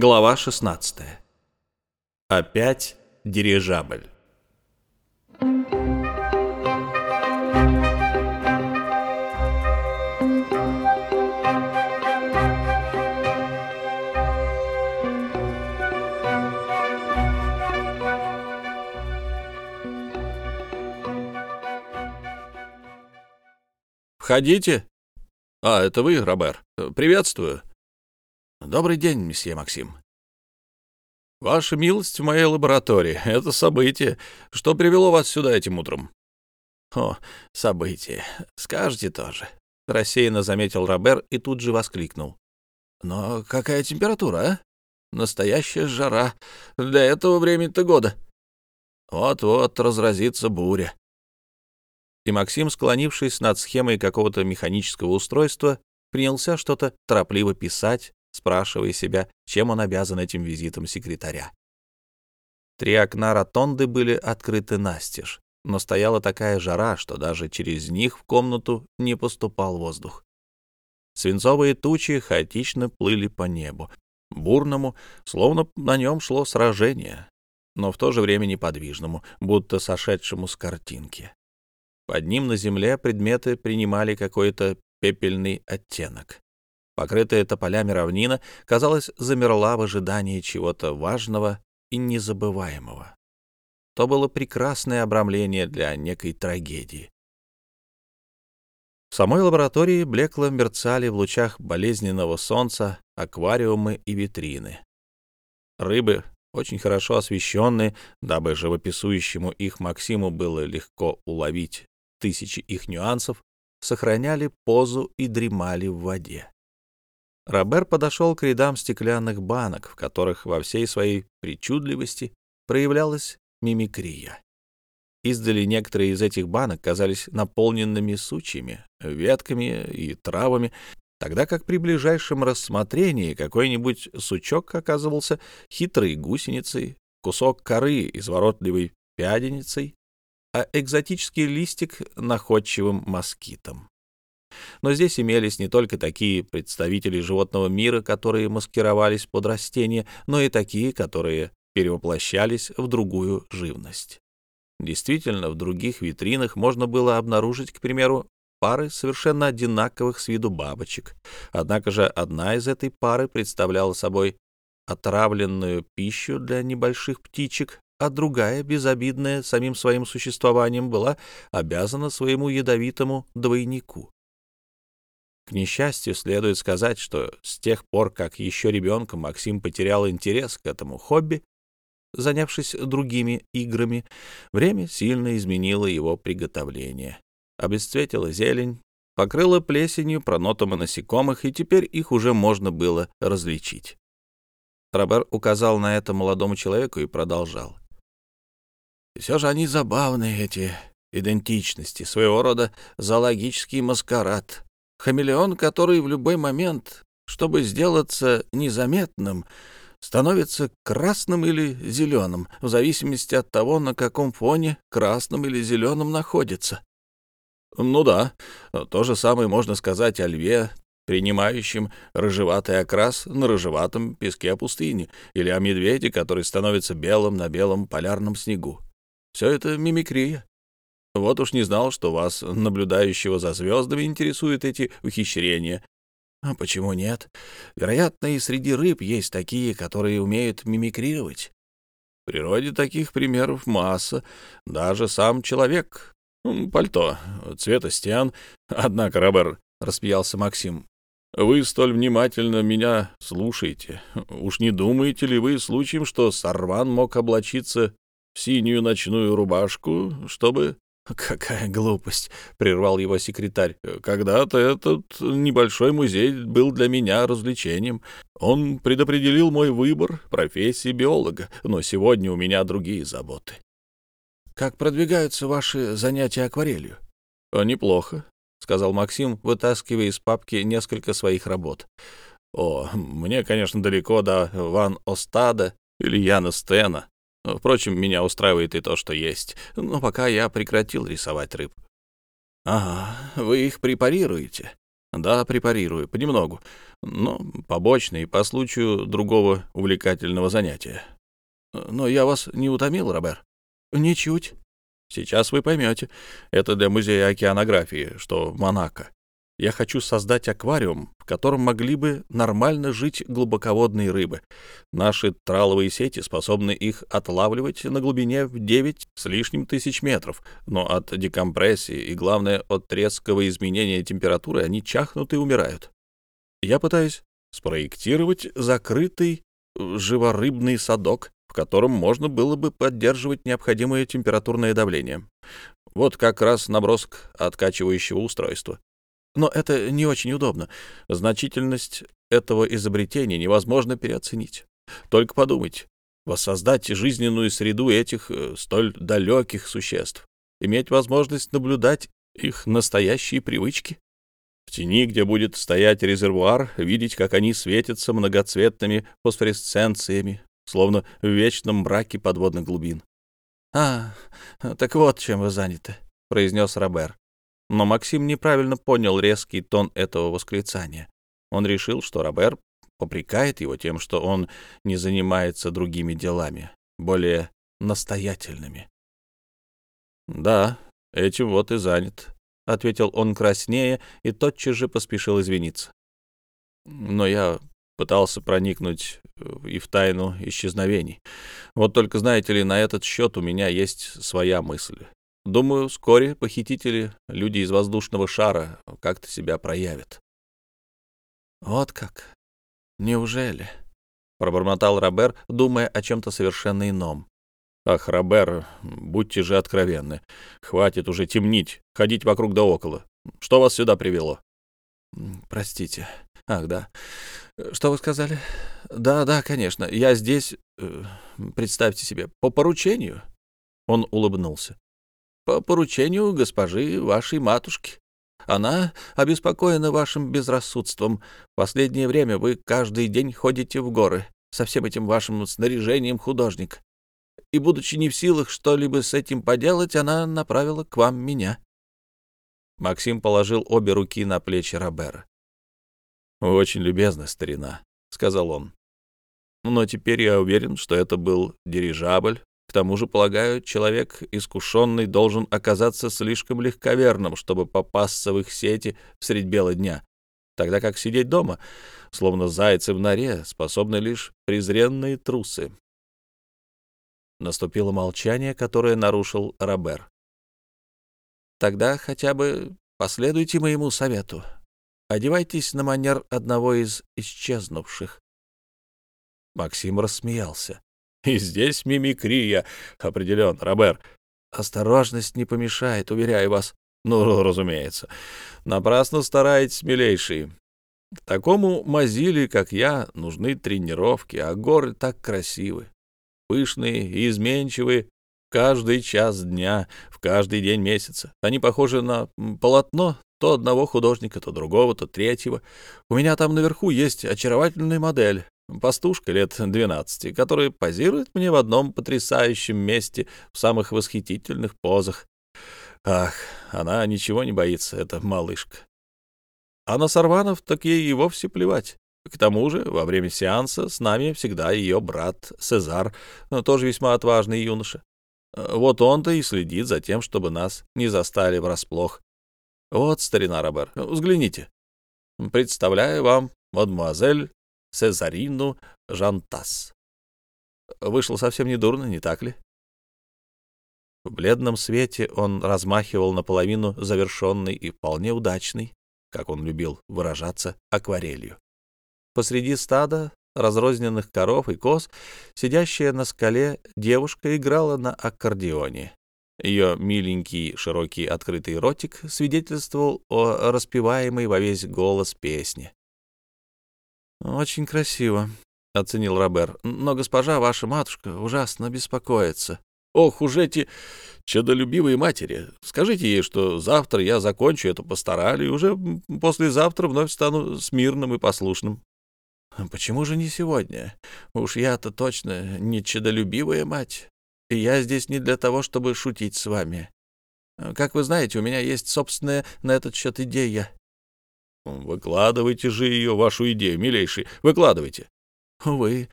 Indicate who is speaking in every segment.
Speaker 1: Глава 16. Опять дирижабль.
Speaker 2: «Входите!» «А, это вы, Робер. Приветствую!»
Speaker 1: «Добрый день, месье Максим».
Speaker 2: «Ваша милость в моей лаборатории — это событие. Что привело вас сюда этим утром?»
Speaker 1: «О, событие. Скажете тоже», — рассеянно заметил Робер и тут же воскликнул. «Но какая температура, а? Настоящая жара. Для этого времени-то года. Вот-вот разразится буря». И Максим, склонившись над схемой какого-то механического устройства, принялся что-то торопливо писать, спрашивая себя, чем он обязан этим визитом секретаря. Три окна ротонды были открыты настежь, но стояла такая жара, что даже через них в комнату не поступал воздух. Свинцовые тучи хаотично плыли по небу, бурному, словно на нем шло сражение, но в то же время неподвижному, будто сошедшему с картинки. Под ним на земле предметы принимали какой-то пепельный оттенок. Покрытая тополями равнина, казалось, замерла в ожидании чего-то важного и незабываемого. То было прекрасное обрамление для некой трагедии. В самой лаборатории блекло мерцали в лучах болезненного солнца аквариумы и витрины. Рыбы, очень хорошо освещенные, дабы живописующему их Максиму было легко уловить тысячи их нюансов, сохраняли позу и дремали в воде. Робер подошел к рядам стеклянных банок, в которых во всей своей причудливости проявлялась мимикрия. Издали некоторые из этих банок казались наполненными сучьями, ветками и травами, тогда как при ближайшем рассмотрении какой-нибудь сучок оказывался хитрой гусеницей, кусок коры изворотливой пяденицей, а экзотический листик — находчивым москитом. Но здесь имелись не только такие представители животного мира, которые маскировались под растения, но и такие, которые перевоплощались в другую живность. Действительно, в других витринах можно было обнаружить, к примеру, пары совершенно одинаковых с виду бабочек. Однако же одна из этой пары представляла собой отравленную пищу для небольших птичек, а другая, безобидная самим своим существованием, была обязана своему ядовитому двойнику. К несчастью, следует сказать, что с тех пор, как еще ребенком Максим потерял интерес к этому хобби, занявшись другими играми, время сильно изменило его приготовление. Обесцветила зелень, покрыла плесенью пронотомы насекомых, и теперь их уже можно было различить. Робер указал на это молодому человеку и продолжал. «Все же они забавные, эти идентичности, своего рода зоологический маскарад. Хамелеон, который в любой момент, чтобы сделаться незаметным, становится красным или зеленым, в зависимости от того, на каком фоне красным или зеленым находится. Ну да, то же самое можно сказать о льве, принимающем рыжеватый окрас на рыжеватом песке пустыни, или о медведе, который становится белым на белом полярном снегу. Все это мимикрия. Вот уж не знал, что вас, наблюдающего за звездами, интересуют эти ухищрения. А почему нет? Вероятно, и среди рыб есть такие, которые умеют мимикрировать. В природе таких примеров масса. Даже сам человек. Пальто, цвета стен. Однако, Робер, — распьялся Максим, — вы столь внимательно меня слушаете. Уж не думаете ли вы случаем, что Сарван мог облачиться в синюю ночную рубашку, чтобы «Какая глупость!» — прервал его секретарь. «Когда-то этот небольшой музей был для меня развлечением. Он предопределил мой выбор профессии биолога, но сегодня у меня другие заботы». «Как продвигаются ваши занятия акварелью?» «Неплохо», — сказал Максим, вытаскивая из папки несколько своих работ. «О, мне, конечно, далеко до Ван Остада или Яна Стена, Впрочем, меня устраивает и то, что есть. Но пока я прекратил рисовать рыб. — Ага, вы их препарируете? — Да, препарирую, понемногу. но побочный по случаю другого увлекательного занятия. Но я вас не утомил, Робер?
Speaker 2: Ничуть.
Speaker 1: Сейчас вы поймете. Это для музея океанографии, что в Монако. Я хочу создать аквариум, в котором могли бы нормально жить глубоководные рыбы. Наши траловые сети способны их отлавливать на глубине в 9 с лишним тысяч метров, но от декомпрессии и, главное, от резкого изменения температуры они чахнут и умирают. Я пытаюсь спроектировать закрытый живорыбный садок, в котором можно было бы поддерживать необходимое температурное давление. Вот как раз набросок откачивающего устройства. Но это не очень удобно. Значительность этого изобретения невозможно переоценить. Только подумайте, воссоздать жизненную среду этих э, столь далеких существ, иметь возможность наблюдать их настоящие привычки. В тени, где будет стоять резервуар, видеть, как они светятся многоцветными фосфоресценциями, словно в вечном мраке подводных глубин.
Speaker 2: — А, так вот чем вы заняты, — произнес Робер. Но Максим неправильно понял резкий тон этого восклицания. Он решил, что Робер попрекает его тем, что он не занимается другими делами, более настоятельными.
Speaker 1: «Да, этим вот и занят», — ответил он краснее и тотчас же поспешил извиниться. «Но я пытался проникнуть э, и в тайну исчезновений. Вот только, знаете ли, на этот счет у меня есть своя мысль. Думаю, вскоре похитители, люди из воздушного шара, как-то себя проявят.
Speaker 2: Вот как? Неужели? Пробормотал Робер, думая о чем-то совершенно ином.
Speaker 1: Ах, Робер, будьте же откровенны. Хватит уже темнить, ходить вокруг да около. Что вас сюда привело?
Speaker 2: Простите. Ах, да. Что вы сказали? Да, да, конечно. Я здесь, э, представьте себе, по поручению. Он улыбнулся по поручению госпожи вашей матушки. Она обеспокоена вашим безрассудством. Последнее время вы каждый день ходите в горы со всем этим вашим снаряжением художник. И, будучи не в силах что-либо с этим поделать, она направила к вам меня.
Speaker 1: Максим положил обе руки на плечи Робера. «Очень любезно, старина», — сказал он. «Но теперь я уверен, что это был дирижабль, к тому же, полагаю, человек искушенный должен оказаться слишком легковерным, чтобы попасться в их сети средь бела дня, тогда как сидеть дома, словно зайцы в норе, способны лишь презренные трусы. Наступило молчание, которое нарушил Робер.
Speaker 2: «Тогда хотя бы последуйте моему совету. Одевайтесь на манер одного из исчезнувших».
Speaker 1: Максим рассмеялся. И здесь мимикрия. Определенно, Робер.
Speaker 2: Осторожность не помешает, уверяю вас.
Speaker 1: Ну, разумеется. Напрасно стараетесь, милейший. Такому мазиле, как я, нужны тренировки, а горы так красивы. Пышные и изменчивые каждый час дня, в каждый день месяца. Они похожи на полотно то одного художника, то другого, то третьего. У меня там наверху есть очаровательная модель пастушка лет 12, которая позирует мне в одном потрясающем месте в самых восхитительных позах. Ах, она ничего не боится, эта малышка. А на Сарванов так ей и вовсе плевать. К тому же, во время сеанса с нами всегда ее брат Сезар, тоже весьма отважный юноша. Вот он-то и следит за тем, чтобы нас не застали врасплох. Вот, старина Робер, взгляните. Представляю вам мадемуазель Цезарину Жантас. Вышло совсем недурно, не так ли? В бледном свете он размахивал наполовину завершенный и вполне удачный, как он любил выражаться, акварелью. Посреди стада разрозненных коров и коз, сидящая на скале девушка играла на аккордеоне. Ее миленький широкий открытый ротик свидетельствовал о распеваемой во весь голос песне.
Speaker 2: «Очень красиво», — оценил Робер. «Но госпожа, ваша матушка, ужасно беспокоится».
Speaker 1: «Ох уж эти чадолюбивые матери! Скажите ей, что завтра я закончу эту пастораль и уже послезавтра вновь стану смирным и послушным».
Speaker 2: «Почему же не сегодня? Уж я-то точно не чадолюбивая мать, и я здесь не для того, чтобы шутить с вами. Как вы знаете, у меня есть собственная на этот счет идея».
Speaker 1: Выкладывайте же ее, вашу идею, милейший, выкладывайте.
Speaker 2: Увы,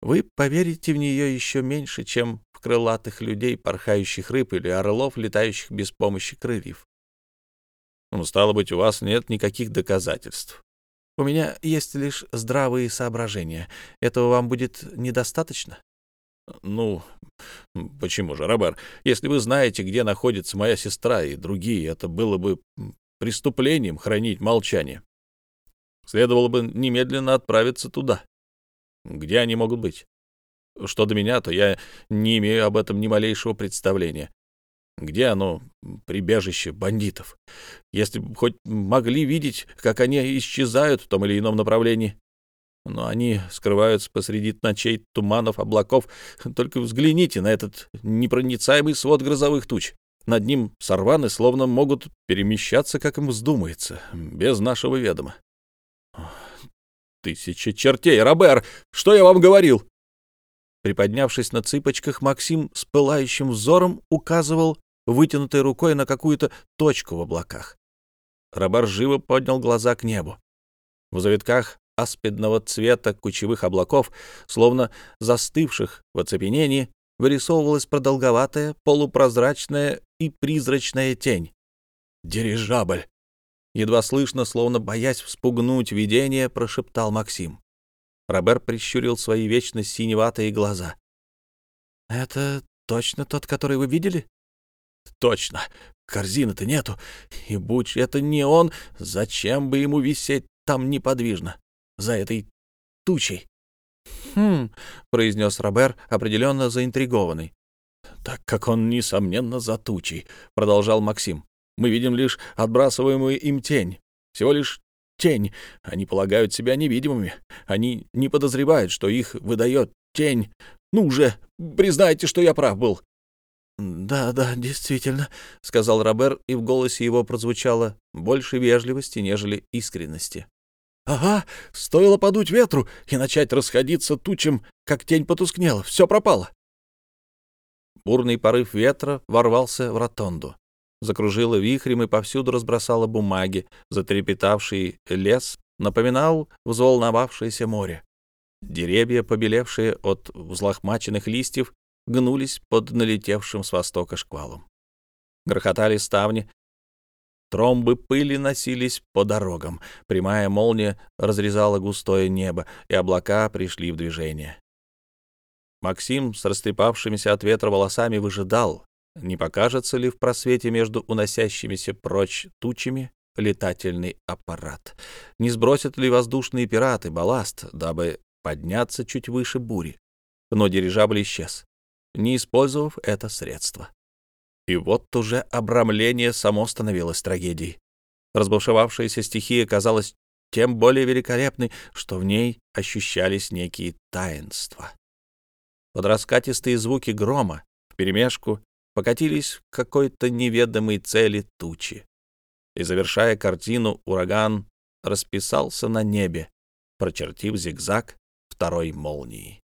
Speaker 2: вы поверите в нее еще меньше, чем в крылатых людей, порхающих рыб или орлов, летающих без помощи крыльев.
Speaker 1: Ну, стало быть, у вас нет никаких доказательств.
Speaker 2: У меня есть лишь здравые соображения. Этого вам будет недостаточно?
Speaker 1: Ну, почему же, Робер? Если вы знаете, где находится моя сестра и другие, это было бы преступлением хранить молчание. Следовало бы немедленно отправиться туда. Где они могут быть? Что до меня, то я не имею об этом ни малейшего представления. Где оно, прибежище бандитов? Если бы хоть могли видеть, как они исчезают в том или ином направлении. Но они скрываются посреди ночей туманов, облаков. Только взгляните на этот непроницаемый свод грозовых туч. Над ним сорваны словно могут перемещаться, как им вздумается, без нашего ведома. Тысяча чертей, Робер! Что я вам говорил?
Speaker 2: Приподнявшись на цыпочках, Максим с пылающим взором указывал вытянутой рукой на какую-то точку в облаках. Робер живо поднял глаза к небу. В завитках аспидного цвета кучевых облаков, словно застывших в оцепенении, вырисовывалась продолговатая, полупрозрачная и призрачная тень. «Дирижабль!» Едва слышно, словно боясь вспугнуть видение, прошептал Максим. Робер прищурил свои вечно синеватые глаза. «Это точно тот, который вы видели?» «Точно. Корзины-то нету. И будь это не он, зачем бы ему висеть там неподвижно, за этой тучей?» «Хм», — произнес Робер, определенно заинтригованный. «Так как он, несомненно, за тучей», — продолжал Максим. «Мы видим лишь отбрасываемую им тень. Всего лишь тень. Они полагают себя невидимыми. Они не подозревают, что их выдает тень. Ну уже, признайте, что я прав был». «Да, да, действительно», — сказал Робер, и в голосе его прозвучало больше вежливости, нежели искренности. «Ага, стоило подуть ветру и начать расходиться тучем, как тень потускнела. Все пропало». Бурный порыв ветра ворвался в ротонду. Закружило вихрем и повсюду разбросало бумаги. Затрепетавший лес напоминал взволновавшееся море. Деревья, побелевшие от взлохмаченных листьев, гнулись под налетевшим с востока шквалом. Грохотали ставни, Тромбы пыли носились по дорогам. Прямая молния разрезала густое небо, и облака пришли в движение. Максим с растрепавшимися от ветра волосами выжидал, не покажется ли в просвете между уносящимися прочь тучами летательный аппарат, не сбросят ли воздушные пираты балласт, дабы подняться чуть выше бури. Но дирижабль исчез, не использовав это средство. И вот уже обрамление само становилось трагедией. Разбушевавшаяся стихия казалась тем более великолепной, что в ней ощущались некие таинства. Под раскатистые звуки грома вперемешку покатились к какой-то неведомой цели тучи. И, завершая картину, ураган расписался на небе, прочертив зигзаг второй молнии.